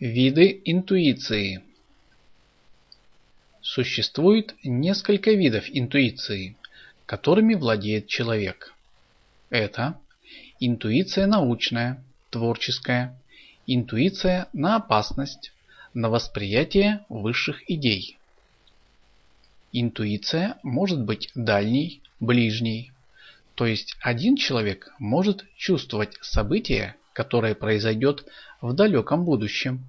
Виды интуиции Существует несколько видов интуиции, которыми владеет человек. Это интуиция научная, творческая, интуиция на опасность, на восприятие высших идей. Интуиция может быть дальней, ближней. То есть один человек может чувствовать событие, которое произойдет в далеком будущем.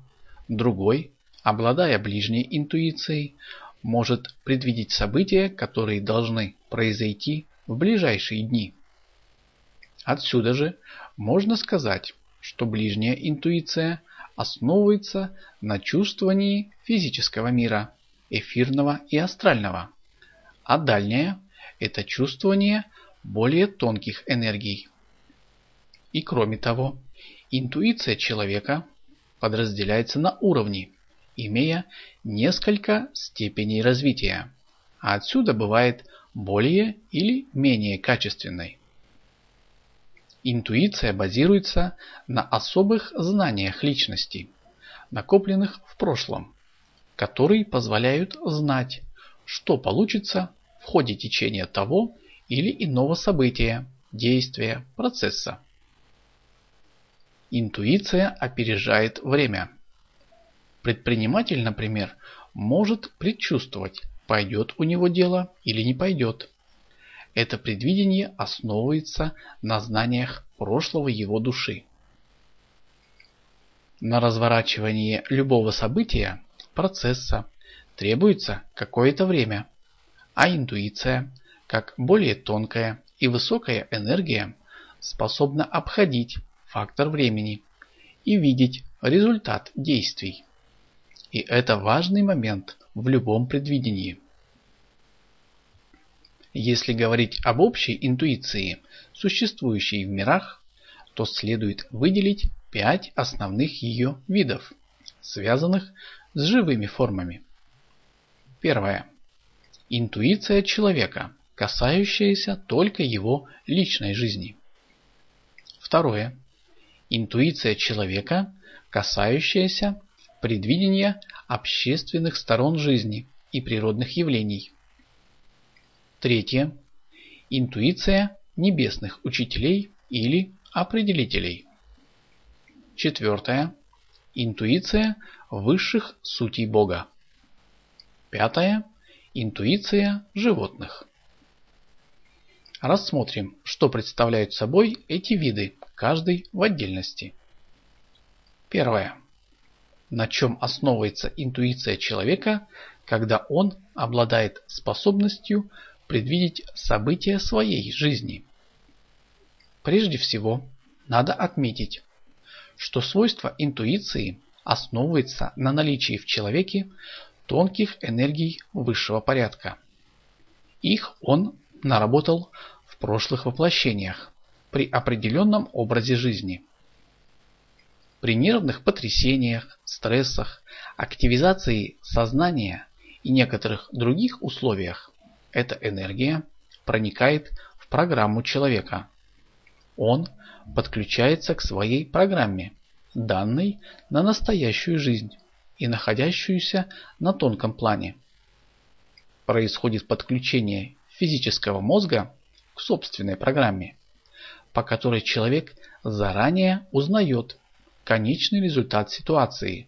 Другой, обладая ближней интуицией, может предвидеть события, которые должны произойти в ближайшие дни. Отсюда же можно сказать, что ближняя интуиция основывается на чувствовании физического мира, эфирного и астрального, а дальняя – это чувствование более тонких энергий. И кроме того, интуиция человека подразделяется на уровни, имея несколько степеней развития, а отсюда бывает более или менее качественной. Интуиция базируется на особых знаниях личности, накопленных в прошлом, которые позволяют знать, что получится в ходе течения того или иного события, действия, процесса. Интуиция опережает время. Предприниматель, например, может предчувствовать, пойдет у него дело или не пойдет. Это предвидение основывается на знаниях прошлого его души. На разворачивание любого события, процесса, требуется какое-то время, а интуиция, как более тонкая и высокая энергия, способна обходить фактор времени и видеть результат действий. И это важный момент в любом предвидении. Если говорить об общей интуиции, существующей в мирах, то следует выделить пять основных ее видов, связанных с живыми формами. Первое. Интуиция человека, касающаяся только его личной жизни. Второе. Интуиция человека, касающаяся предвидения общественных сторон жизни и природных явлений. Третье. Интуиция небесных учителей или определителей. Четвертое. Интуиция высших сутей Бога. Пятое. Интуиция животных. Рассмотрим, что представляют собой эти виды, каждый в отдельности. Первое. На чем основывается интуиция человека, когда он обладает способностью предвидеть события своей жизни. Прежде всего, надо отметить, что свойство интуиции основывается на наличии в человеке тонких энергий высшего порядка. Их он наработал в прошлых воплощениях при определенном образе жизни. При нервных потрясениях, стрессах, активизации сознания и некоторых других условиях эта энергия проникает в программу человека. Он подключается к своей программе, данной на настоящую жизнь и находящуюся на тонком плане. Происходит подключение физического мозга к собственной программе, по которой человек заранее узнает конечный результат ситуации.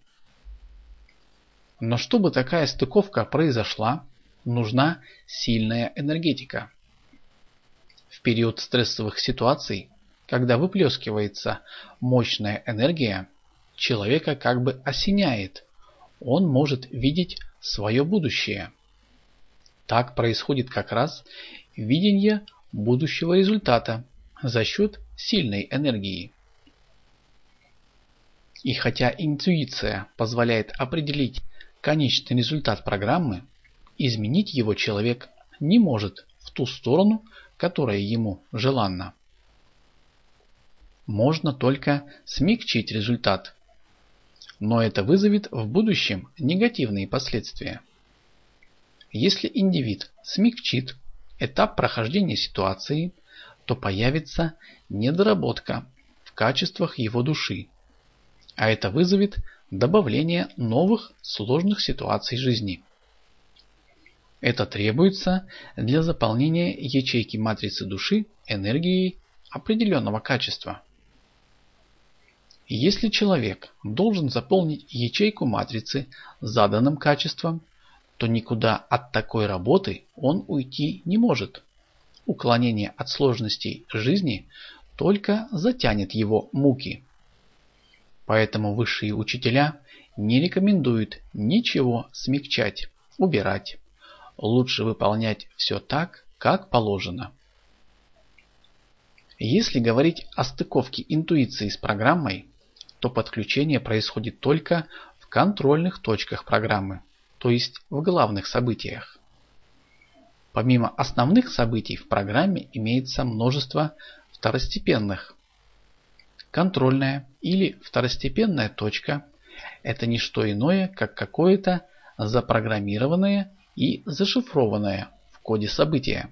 Но чтобы такая стыковка произошла, нужна сильная энергетика. В период стрессовых ситуаций, когда выплескивается мощная энергия, человека как бы осеняет, он может видеть свое будущее. Так происходит как раз видение будущего результата за счет сильной энергии. И хотя интуиция позволяет определить конечный результат программы, изменить его человек не может в ту сторону, которая ему желанна. Можно только смягчить результат, но это вызовет в будущем негативные последствия. Если индивид смягчит этап прохождения ситуации, то появится недоработка в качествах его души, а это вызовет добавление новых сложных ситуаций жизни. Это требуется для заполнения ячейки матрицы души энергией определенного качества. Если человек должен заполнить ячейку матрицы заданным качеством, то никуда от такой работы он уйти не может. Уклонение от сложностей жизни только затянет его муки. Поэтому высшие учителя не рекомендуют ничего смягчать, убирать. Лучше выполнять все так, как положено. Если говорить о стыковке интуиции с программой, то подключение происходит только в контрольных точках программы, то есть в главных событиях. Помимо основных событий в программе имеется множество второстепенных. Контрольная или второстепенная точка – это не что иное, как какое-то запрограммированное и зашифрованное в коде события.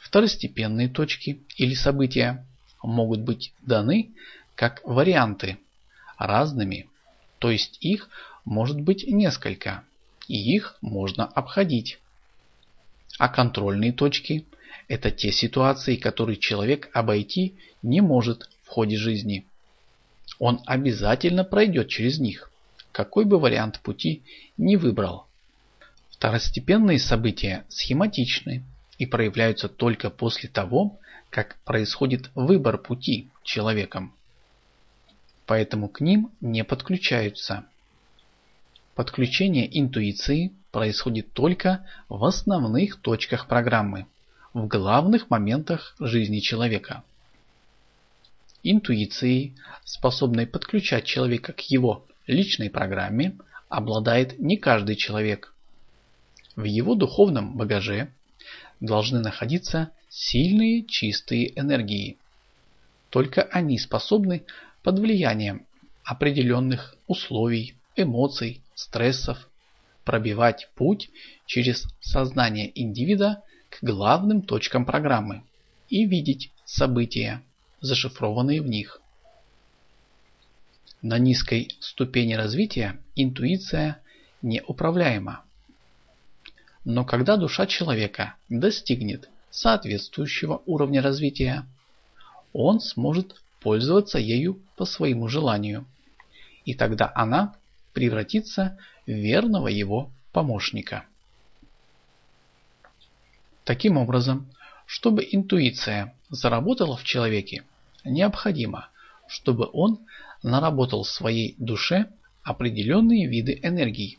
Второстепенные точки или события могут быть даны как варианты разными, то есть их может быть несколько, и их можно обходить. А контрольные точки – это те ситуации, которые человек обойти не может в ходе жизни. Он обязательно пройдет через них, какой бы вариант пути не выбрал. Второстепенные события схематичны и проявляются только после того, как происходит выбор пути человеком. Поэтому к ним не подключаются. Подключение интуиции происходит только в основных точках программы, в главных моментах жизни человека. Интуицией, способной подключать человека к его личной программе, обладает не каждый человек. В его духовном багаже должны находиться сильные чистые энергии. Только они способны под влиянием определенных условий, эмоций, стрессов пробивать путь через сознание индивида к главным точкам программы и видеть события, зашифрованные в них. На низкой ступени развития интуиция неуправляема. Но когда душа человека достигнет соответствующего уровня развития, он сможет пользоваться ею по своему желанию. И тогда она превратится верного его помощника. Таким образом, чтобы интуиция заработала в человеке, необходимо, чтобы он наработал в своей душе определенные виды энергий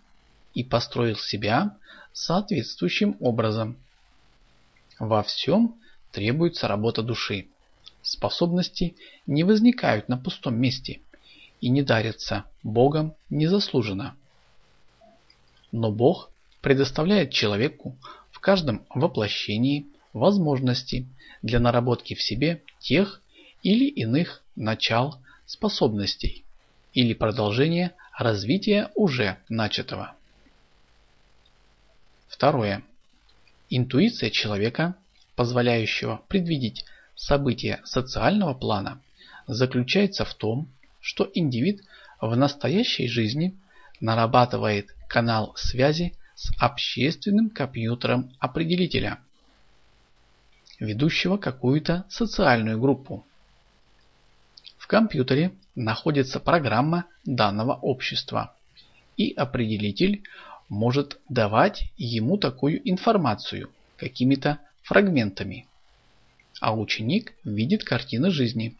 и построил себя соответствующим образом. Во всем требуется работа души. Способности не возникают на пустом месте и не дарятся Богом незаслуженно. Но Бог предоставляет человеку в каждом воплощении возможности для наработки в себе тех или иных начал способностей или продолжения развития уже начатого. Второе. Интуиция человека, позволяющего предвидеть события социального плана, заключается в том, что индивид в настоящей жизни нарабатывает канал связи с общественным компьютером определителя, ведущего какую-то социальную группу. В компьютере находится программа данного общества, и определитель может давать ему такую информацию какими-то фрагментами, а ученик видит картины жизни.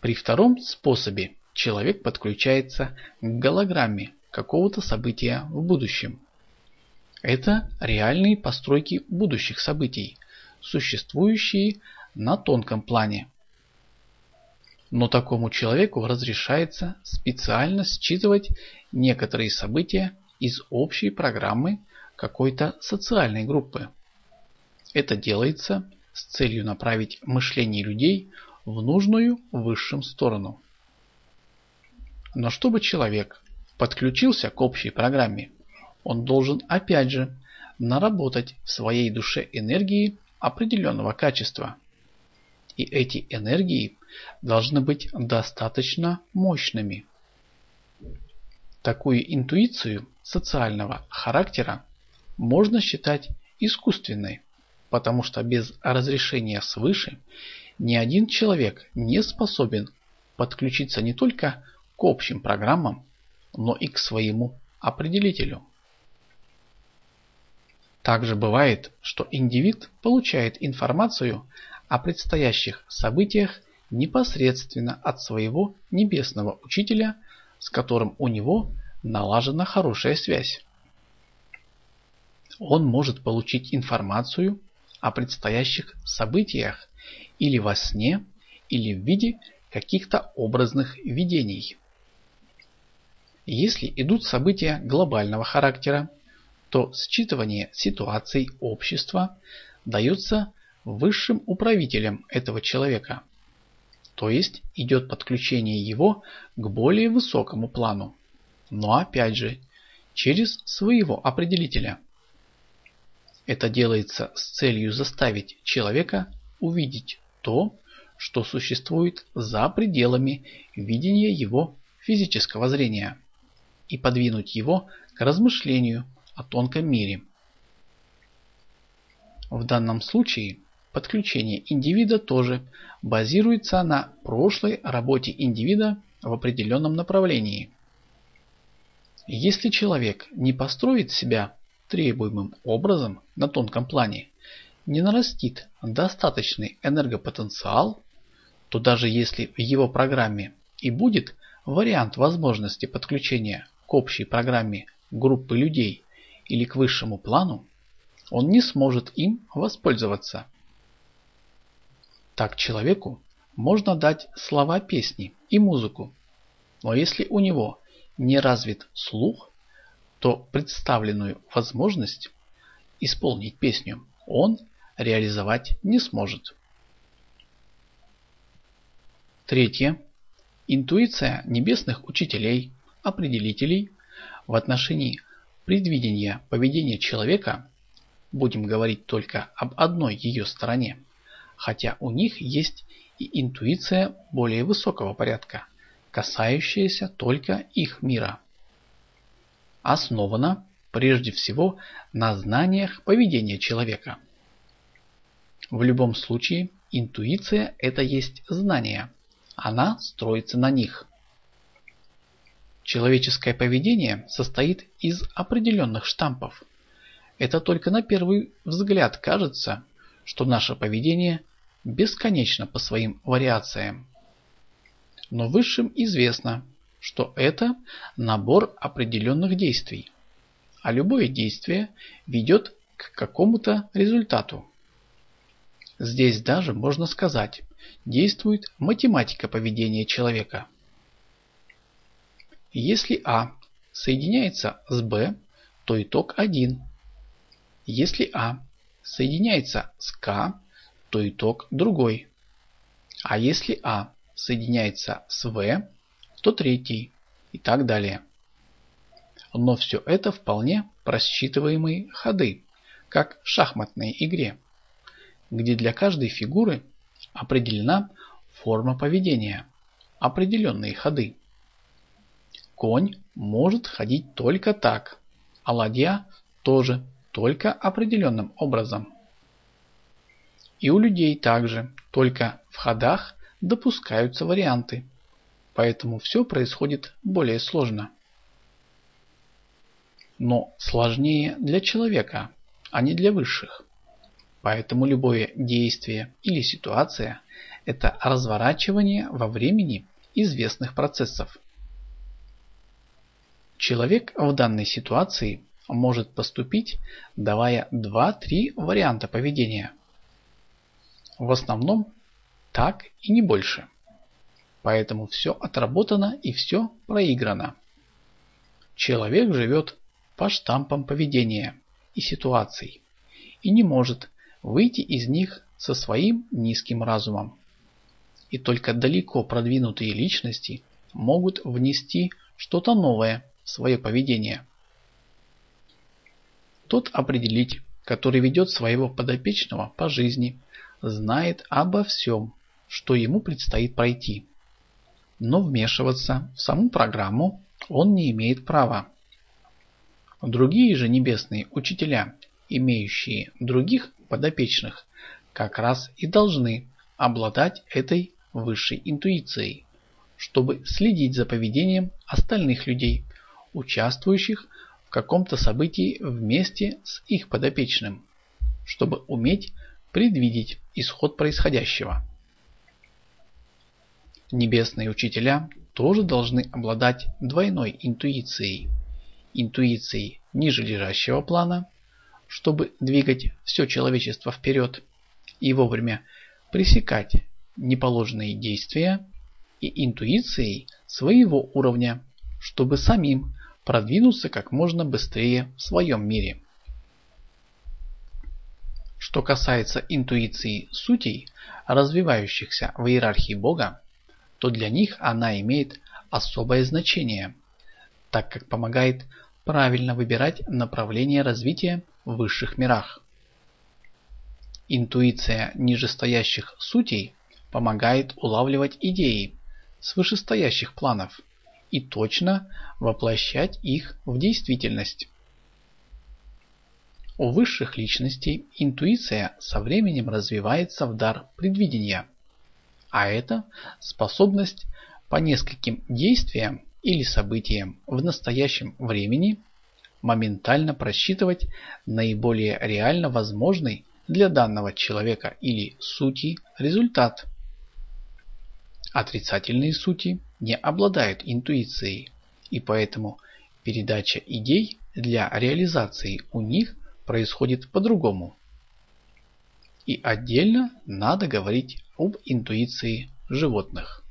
При втором способе человек подключается к голограмме какого-то события в будущем. Это реальные постройки будущих событий, существующие на тонком плане. Но такому человеку разрешается специально считывать некоторые события из общей программы какой-то социальной группы. Это делается с целью направить мышление людей в нужную высшим сторону. Но чтобы человек подключился к общей программе, он должен опять же наработать в своей душе энергии определенного качества. И эти энергии должны быть достаточно мощными. Такую интуицию социального характера можно считать искусственной, потому что без разрешения свыше ни один человек не способен подключиться не только к общим программам, но и к своему определителю. Также бывает, что индивид получает информацию о предстоящих событиях непосредственно от своего небесного учителя, с которым у него налажена хорошая связь. Он может получить информацию о предстоящих событиях или во сне, или в виде каких-то образных видений. Если идут события глобального характера, то считывание ситуаций общества дается высшим управителем этого человека, то есть идет подключение его к более высокому плану, но опять же через своего определителя. Это делается с целью заставить человека увидеть то, что существует за пределами видения его физического зрения и подвинуть его к размышлению о тонком мире. В данном случае подключение индивида тоже базируется на прошлой работе индивида в определенном направлении. Если человек не построит себя требуемым образом на тонком плане, не нарастит достаточный энергопотенциал, то даже если в его программе и будет вариант возможности подключения к общей программе группы людей или к высшему плану, он не сможет им воспользоваться. Так человеку можно дать слова песни и музыку, но если у него не развит слух, то представленную возможность исполнить песню он реализовать не сможет. Третье. Интуиция небесных учителей, определителей в отношении предвидения поведения человека, будем говорить только об одной ее стороне, хотя у них есть и интуиция более высокого порядка, касающаяся только их мира. Основана прежде всего на знаниях поведения человека. В любом случае, интуиция – это есть знание. Она строится на них. Человеческое поведение состоит из определенных штампов. Это только на первый взгляд кажется, что наше поведение бесконечно по своим вариациям. Но высшим известно, что это набор определенных действий, а любое действие ведет к какому-то результату. Здесь даже, можно сказать, действует математика поведения человека. Если А соединяется с Б, то итог 1. Если А соединяется с К, то итог другой. А если А соединяется с В, то третий и так далее. Но все это вполне просчитываемые ходы, как в шахматной игре, где для каждой фигуры определена форма поведения, определенные ходы. Конь может ходить только так, а ладья тоже только определенным образом. И у людей также, только в ходах допускаются варианты, поэтому все происходит более сложно. Но сложнее для человека, а не для высших. Поэтому любое действие или ситуация – это разворачивание во времени известных процессов. Человек в данной ситуации может поступить, давая 2-3 варианта поведения. В основном так и не больше. Поэтому все отработано и все проиграно. Человек живет по штампам поведения и ситуаций и не может выйти из них со своим низким разумом. И только далеко продвинутые личности могут внести что-то новое свое поведение. Тот определитель, который ведет своего подопечного по жизни, знает обо всем, что ему предстоит пройти. Но вмешиваться в саму программу он не имеет права. Другие же небесные учителя, имеющие других подопечных, как раз и должны обладать этой высшей интуицией, чтобы следить за поведением остальных людей, участвующих в каком-то событии вместе с их подопечным, чтобы уметь предвидеть исход происходящего. Небесные учителя тоже должны обладать двойной интуицией. Интуицией ниже лежащего плана, чтобы двигать все человечество вперед и вовремя пресекать неположенные действия, и интуицией своего уровня, чтобы самим продвинуться как можно быстрее в своем мире. Что касается интуиции сутей, развивающихся в иерархии Бога, то для них она имеет особое значение, так как помогает правильно выбирать направление развития в высших мирах. Интуиция нижестоящих сутей помогает улавливать идеи с вышестоящих планов и точно воплощать их в действительность. У высших личностей интуиция со временем развивается в дар предвидения – а это способность по нескольким действиям или событиям в настоящем времени моментально просчитывать наиболее реально возможный для данного человека или сути результат. Отрицательные сути не обладают интуицией, и поэтому передача идей для реализации у них происходит по-другому. И отдельно надо говорить об интуиции животных.